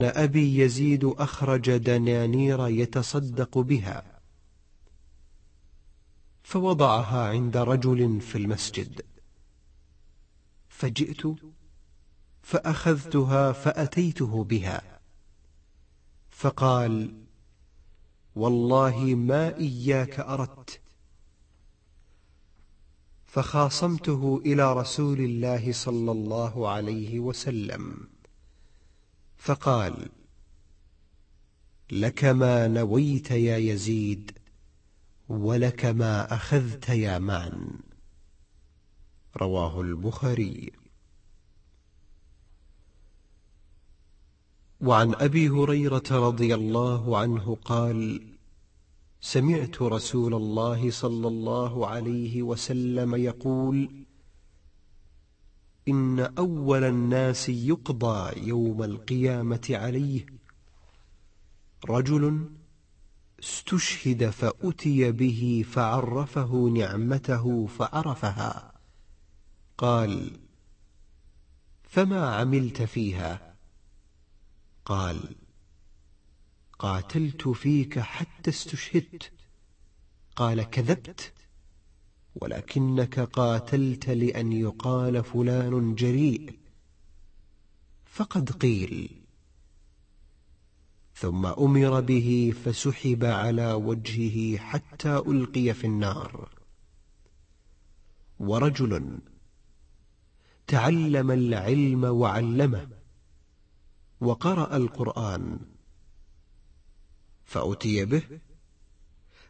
أبي يزيد أخرج دنانير يتصدق بها. فوضعها عند رجل في المسجد. فجئت فأخذتها فأتيته بها. فقال والله ما إياك أردت. فخاصمته إلى رسول الله صلى الله عليه وسلم. فقال لك ما نويت يا يزيد ولك ما أخذت يا مان. رواه البخاري. وعن أبي هريرة رضي الله عنه قال سمعت رسول الله صلى الله عليه وسلم يقول إن أول الناس يقضى يوم القيامة عليه. رجل استشهد فأتي به فعرفه نعمته فعرفها. قال فما عملت فيها؟ قال قاتلت فيك حتى استشهدت. قال كذبت؟ ولكنك قاتلت لأن يقال فلان جريء. فقد قيل. ثم أمر به فسحب على وجهه حتى ألقي في النار. ورجل تعلم العلم وعلمه وقرأ القرآن فأتي به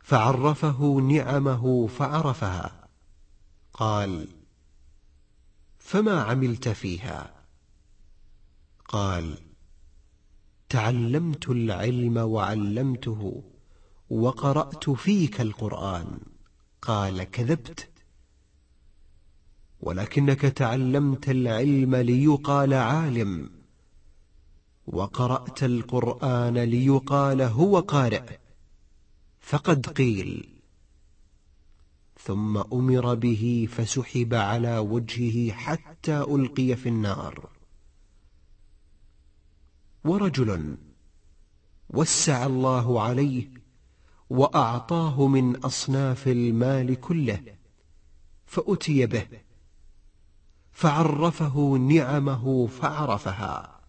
فعرفه نعمه فعرفها. قال فما عملت فيها؟ قال تعلمت العلم وعلمته وقرأت فيك القرآن. قال كذبت. ولكنك تعلمت العلم ليقال عالم. وقرأت القرآن ليقال هو قارئ. فقد قيل. ثم أمر به فسحب على وجهه حتى ألقي في النار. ورجل وسع الله عليه وأعطاه من أصناف المال كله فأتي به فعرفه نعمه فعرفها.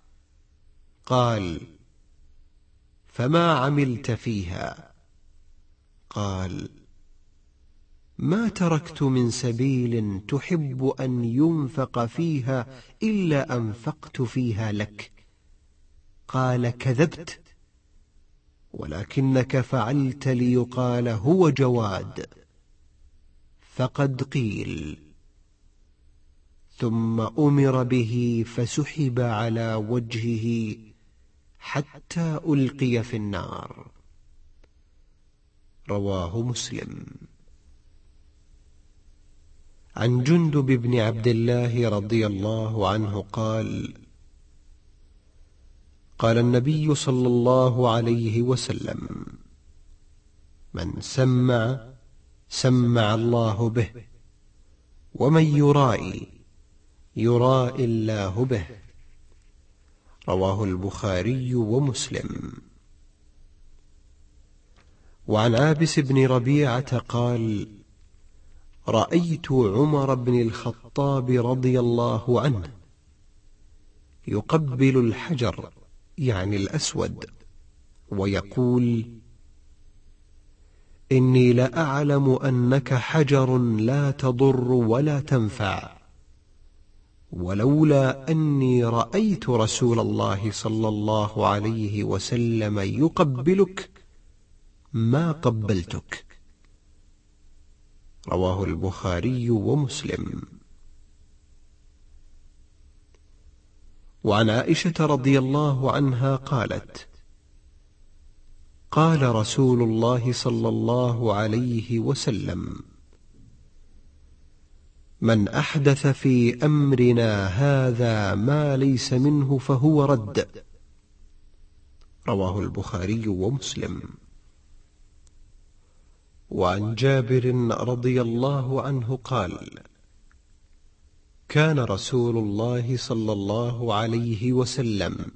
قال فما عملت فيها؟ قال ما تركت من سبيل تحب أن ينفق فيها إلا أنفقت فيها لك. قال كذبت ولكنك فعلت ليقال هو جواد. فقد قيل ثم أمر به فسحب على وجهه حتى ألقي في النار. رواه مسلم. عن جندب بن عبد الله رضي الله عنه قال قال النبي صلى الله عليه وسلم من سمع سمع الله به ومن يرائي يرائي الله به رواه البخاري ومسلم. وعن عابس بن ربيعة قال رأيت عمر بن الخطاب رضي الله عنه يقبل الحجر يعني الأسود ويقول إني لأعلم أنك حجر لا تضر ولا تنفع ولولا أني رأيت رسول الله صلى الله عليه وسلم يقبلك ما قبلتك. رواه البخاري ومسلم. وعن عائشة رضي الله عنها قالت قال رسول الله صلى الله عليه وسلم من أحدث في أمرنا هذا ما ليس منه فهو رد. رواه البخاري ومسلم. وعن جابر رضي الله عنه قال كان رسول الله صلى الله عليه وسلم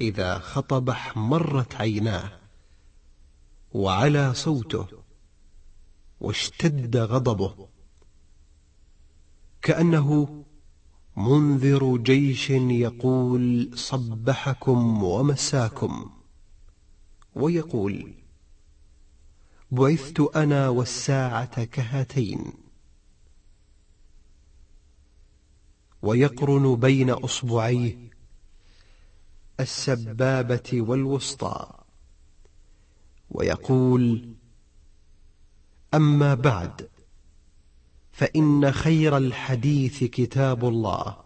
إذا خطب احمرت عيناه وعلى صوته واشتد غضبه كأنه منذر جيش يقول صبحكم ومساكم ويقول بعثت أنا والساعة كهاتين. ويقرن بين أصبعيه السبابة والوسطى. ويقول أما بعد فإن خير الحديث كتاب الله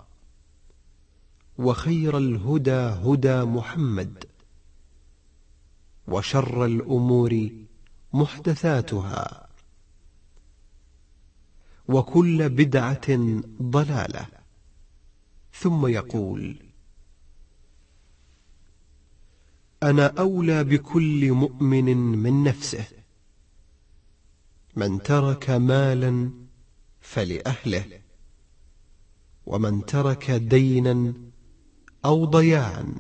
وخير الهدى هدى محمد وشر الأمور محدثاتها. وكل بدعة ضلالة. ثم يقول أنا أولى بكل مؤمن من نفسه. من ترك مالا فلأهله. ومن ترك دينا أو ضياعا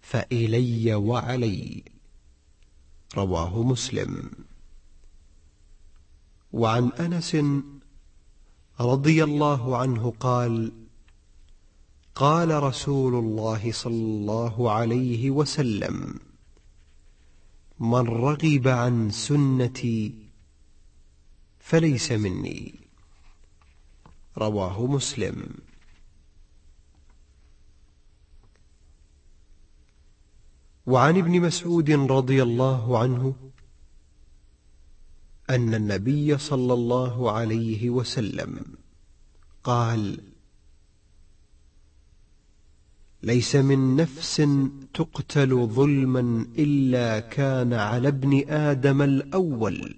فإلي وعلي. رواه مسلم. وعن أنس رضي الله عنه قال قال رسول الله صلى الله عليه وسلم من رغب عن سنتي فليس مني. رواه مسلم. وعن ابن مسعود رضي الله عنه أن النبي صلى الله عليه وسلم قال ليس من نفس تقتل ظلما إلا كان على ابن آدم الأول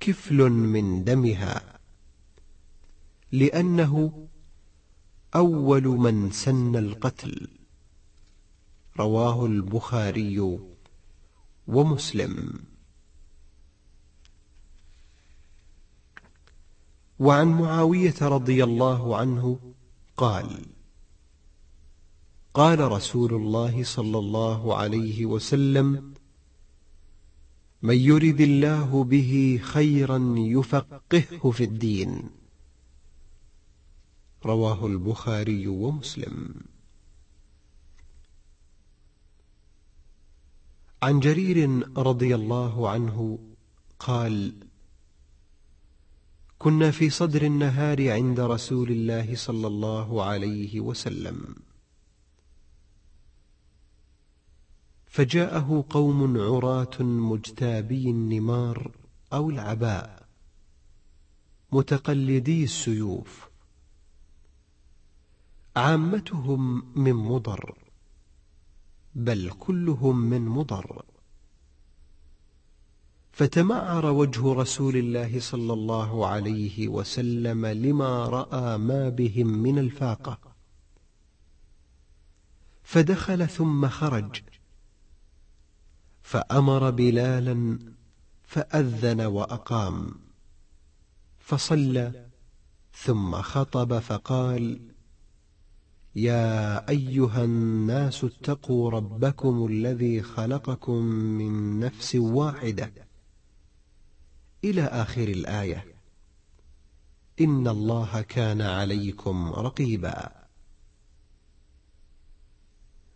كفل من دمها لأنه أول من سن القتل. رواه البخاري ومسلم. وعن معاوية رضي الله عنه قال قال رسول الله صلى الله عليه وسلم من يرد الله به خيرا يفقهه في الدين رواه البخاري ومسلم. عن جرير رضي الله عنه قال كنا في صدر النهار عند رسول الله صلى الله عليه وسلم. فجاءه قوم عراة مجتابي النمار أو العباء متقلدي السيوف. عامتهم من مضر. بل كلهم من مضر. فتمعر وجه رسول الله صلى الله عليه وسلم لما رأى ما بهم من الفاقة. فدخل ثم خرج. فأمر بلالا فأذن وأقام. فصلى ثم خطب فقال يا أيها الناس اتقوا ربكم الذي خلقكم من نفس واحدة. إلى آخر الآية. إن الله كان عليكم رقيبا.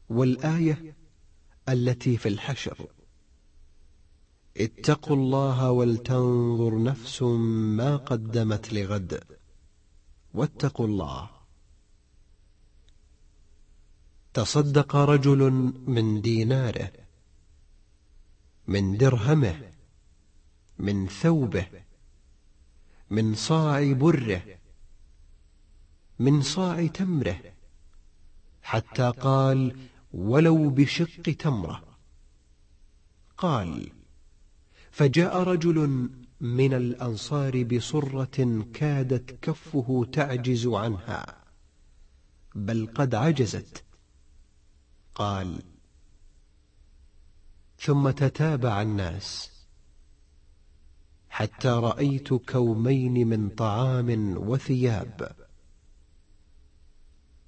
والآية التي في الحشر. اتقوا الله ولتنظر نفس ما قدمت لغد. واتقوا الله. تصدق رجل من ديناره من درهمه من ثوبه من صاع بره من صاع تمره حتى قال ولو بشق تمره قال فجاء رجل من الأنصار بصرة كادت كفه تعجز عنها بل قد عجزت قال ثم تتابع الناس حتى رأيت كومين من طعام وثياب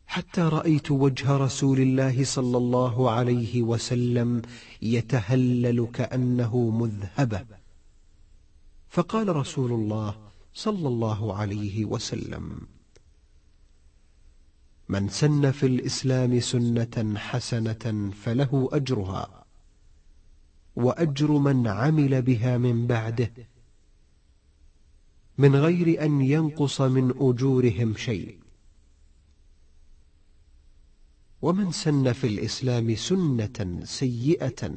حتى رأيت وجه رسول الله صلى الله عليه وسلم يتهلل كأنه مذهبة فقال رسول الله صلى الله عليه وسلم من سن في الإسلام سنة حسنة فله أجرها وأجر من عمل بها من بعده من غير أن ينقص من أجورهم شيء. ومن سن في الإسلام سنة سيئة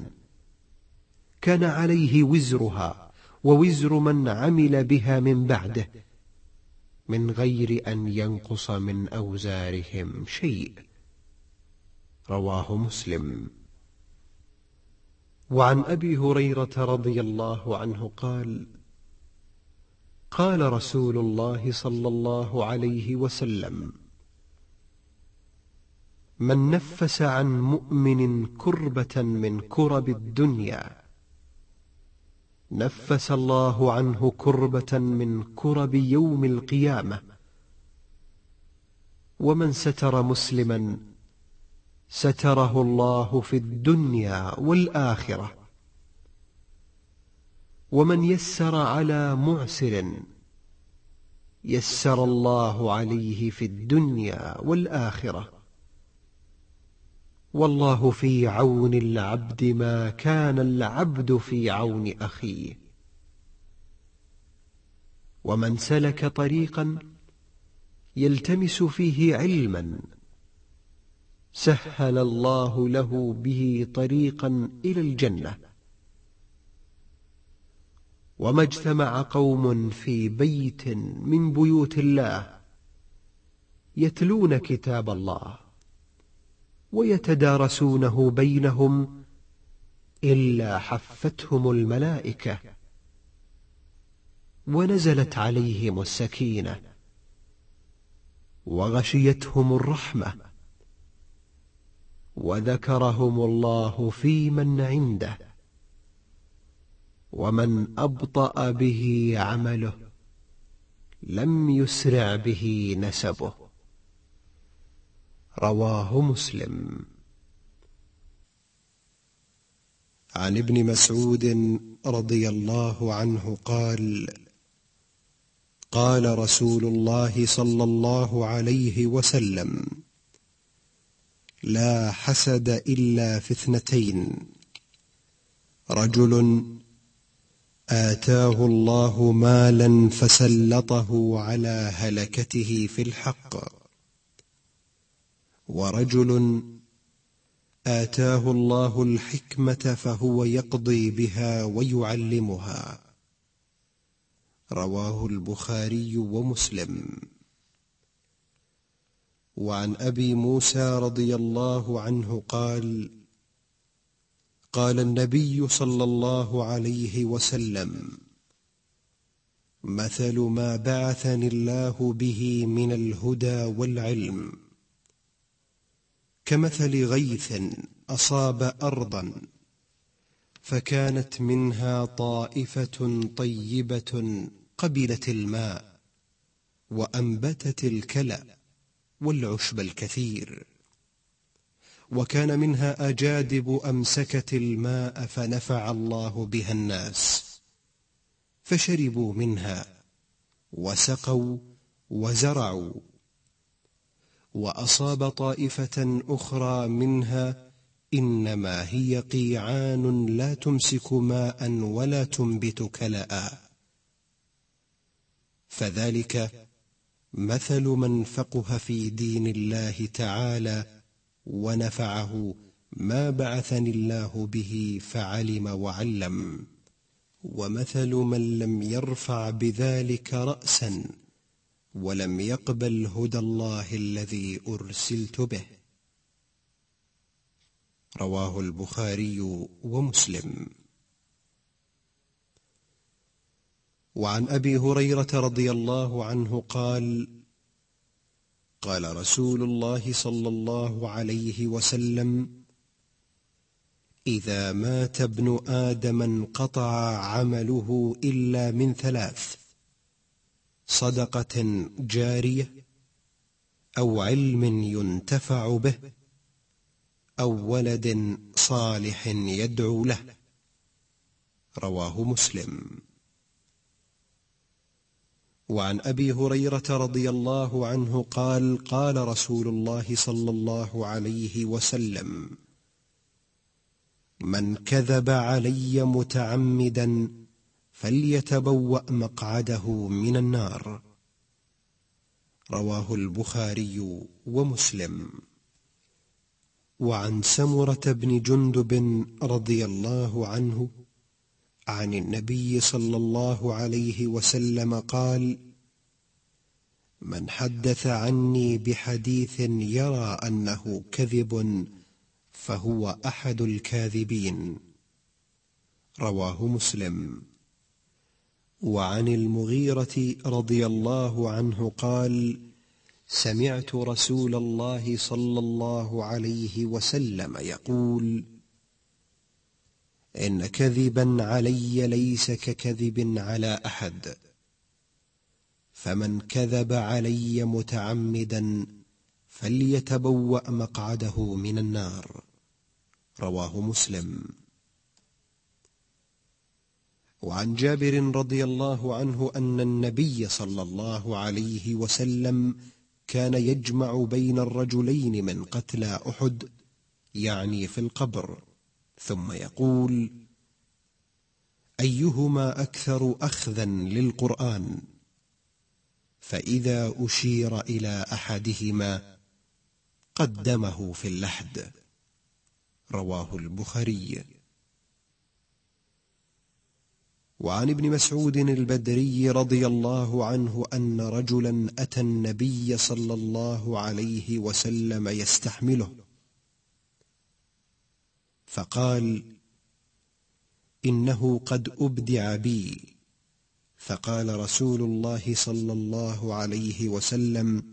كان عليه وزرها ووزر من عمل بها من بعده من غير أن ينقص من أوزارهم شيء. رواه مسلم. وعن أبي هريرة رضي الله عنه قال قال رسول الله صلى الله عليه وسلم من نفس عن مؤمن كربة من كرب الدنيا نفس الله عنه كربة من كرب يوم القيامة. ومن ستر مسلما ستره الله في الدنيا والآخرة. ومن يسر على معسر يسر الله عليه في الدنيا والآخرة. والله في عون العبد ما كان العبد في عون أخيه. ومن سلك طريقا يلتمس فيه علما سهل الله له به طريقا إلى الجنة. وما اجتمع قوم في بيت من بيوت الله يتلون كتاب الله. ويتدارسونه بينهم إلا حفتهم الملائكة ونزلت عليهم السكينة وغشيتهم الرحمة وذكرهم الله في من عنده ومن أبطأ به عمله لم يسرع به نسبه رواه مسلم. عن ابن مسعود رضي الله عنه قال قال رسول الله صلى الله عليه وسلم لا حسد إلا في اثنتين. رجل آتاه الله مالا فسلطه على هلكته في الحق. ورجل آتاه الله الحكمة فهو يقضي بها ويعلمها. رواه البخاري ومسلم. وعن أبي موسى رضي الله عنه قال قال النبي صلى الله عليه وسلم مثل ما بعثني الله به من الهدى والعلم. كمثل غيث أصاب أرضا فكانت منها طائفة طيبة قبلت الماء وأنبتت الكلأ والعشب الكثير. وكان منها أجادب أمسكت الماء فنفع الله بها الناس فشربوا منها وسقوا وزرعوا وأصاب طائفة أخرى منها إنما هي قيعان لا تمسك ماء ولا تنبت كلأ فذلك مثل من فقه في دين الله تعالى ونفعه ما بعثني الله به فعلم وعلم. ومثل من لم يرفع بذلك رأسا ولم يقبل هدى الله الذي أرسلت به. رواه البخاري ومسلم. وعن أبي هريرة رضي الله عنه قال قال رسول الله صلى الله عليه وسلم إذا مات ابن آدم انقطع عمله إلا من ثلاث. صدقة جارية أو علم ينتفع به أو ولد صالح يدعو له. رواه مسلم. وعن أبي هريرة رضي الله عنه قال قال رسول الله صلى الله عليه وسلم من كذب علي متعمدا فليتبوأ مقعده من النار. رواه البخاري ومسلم. وعن سمرة بن جندب رضي الله عنه عن النبي صلى الله عليه وسلم قال من حدث عني بحديث يرى أنه كذب فهو أحد الكاذبين رواه مسلم. وعن المغيرة رضي الله عنه قال سمعت رسول الله صلى الله عليه وسلم يقول إن كذبا علي ليس ككذب على أحد فمن كذب علي متعمدا فليتبوأ مقعده من النار. رواه مسلم. وعن جابر رضي الله عنه أن النبي صلى الله عليه وسلم كان يجمع بين الرجلين من قتلى أحد يعني في القبر. ثم يقول أيهما أكثر أخذا للقرآن؟ فإذا أشير إلى أحدهما قدمه في اللحد. رواه البخاري. وعن ابن مسعود البدري رضي الله عنه أن رجلا أتى النبي صلى الله عليه وسلم يستحمله. فقال إنه قد أبدع بي. فقال رسول الله صلى الله عليه وسلم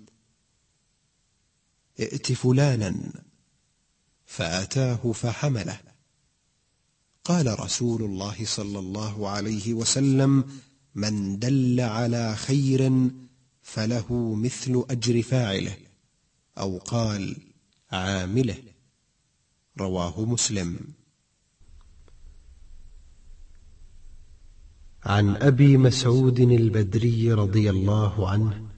ائت فلانا. فأتاه فحمله. قال رسول الله صلى الله عليه وسلم من دل على خير فله مثل أجر فاعله. أو قال عامله. رواه مسلم. عن أبي مسعود البدري رضي الله عنه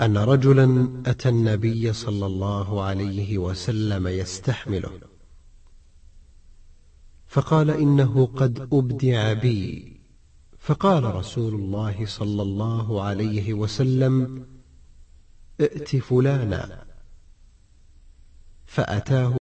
أن رجلا أتى النبي صلى الله عليه وسلم يستحمله. فقال إنه قد أبدع بي. فقال رسول الله صلى الله عليه وسلم ائت فلانا. فأتاه